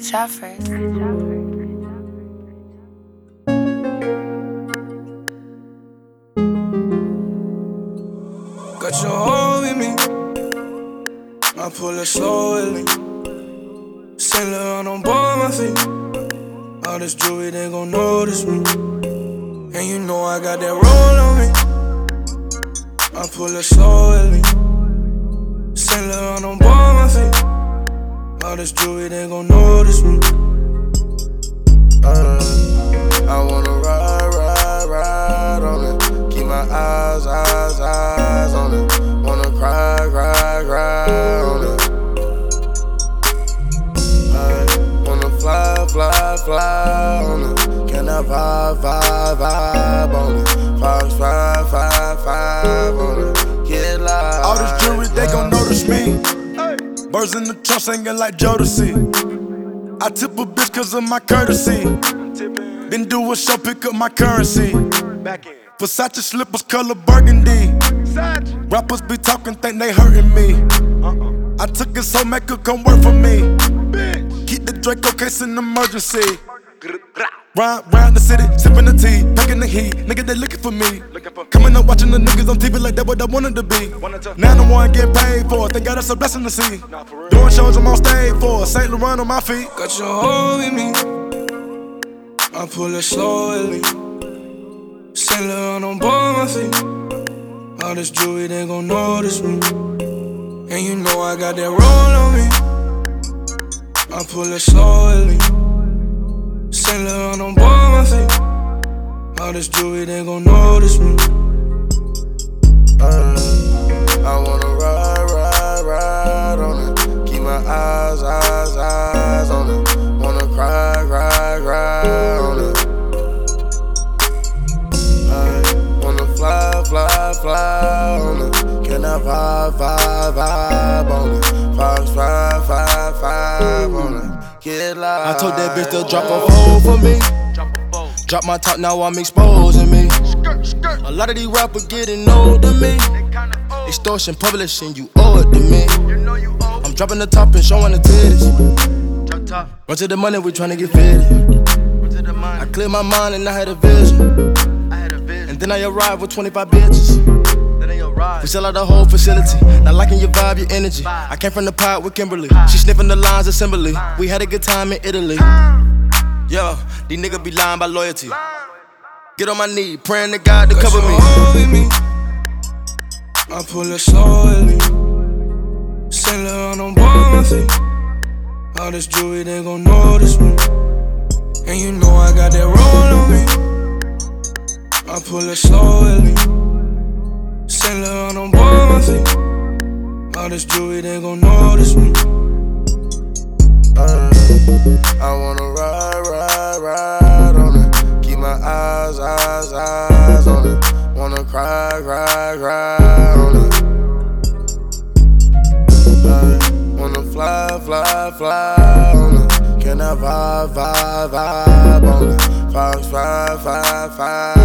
try first. Got your hold with me. I pull it slowly. Saint Laurent on board my feet. All this jewelry, they gon' notice me. And you know I got that roll on me. I pull it slowly. Saint Laurent on feet. All this jewelry, they gon' notice me. Uh, I wanna ride, ride, ride on it. Keep my eyes, eyes, eyes on it. Wanna cry, cry, cry on it. I wanna fly, fly, fly on it. Can I vibe, vibe, vibe on it? Fox five, five, five on it. Get live. All this jewelry, they gon' notice me. Birds in the trunk singing like Jodeci. I tip a bitch cause of my courtesy. Then do a show, pick up my currency. Versace slippers, color burgundy. Rappers be talking, think they hurting me. I took it so make her come work for me. Keep the Draco case in emergency. Ride round the city, sipping the tea, packing the heat. Nigga, they looking for me. Coming up watching the niggas on TV like that what I wanted to be. Now the one getting paid for. Thank God that's a blessing to see. Doing shows I'm on stage for. Saint Laurent on my feet. Got your hold with me. I pull it slowly. Saint Laurent on board my feet. All this jewelry, they gon' notice me. And you know I got that roll on me. I pull it slowly. Saint Laurent on board my feet. All this jewelry, they gon' notice me. Uh, I wanna ride, ride, ride on it. Keep my eyes, eyes, eyes on it. Wanna cry, cry, cry on it. I wanna fly, fly, fly on it. Can I vibe, vibe, vibe on it? Fox five, five, five on it. Get live. I told that bitch to drop a phone for me. Drop my top, now I'm exposing me. A lot of these rappers getting old to me. Extortion, publishing, you owe it to me. I'm dropping the top and showing the titties. Run to the money, we tryna get fitted. I cleared my mind and I had a vision. And then I arrived with 25 bitches. We sell out the whole facility. Not liking your vibe, your energy. I came from the pot with Kimberly. She sniffing the lines assembly. We had a good time in Italy. Yo, these niggas be lying by loyalty. Get on my knee, praying to God to cover your me. hold with me. I pull it slowly. Saint Laurent on board my feet. All this jewelry, they gon' notice me. And you know I got that roll on me. I pull it slowly. Saint Laurent on board my feet. All this jewelry, they gon' notice me. Uh, I wanna ride, ride, ride on it. Keep my eyes, eyes, eyes on it. Wanna cry, cry, cry on it. I wanna fly, fly, fly on it. Can I vibe, vibe, vibe on it? Fox five, five, five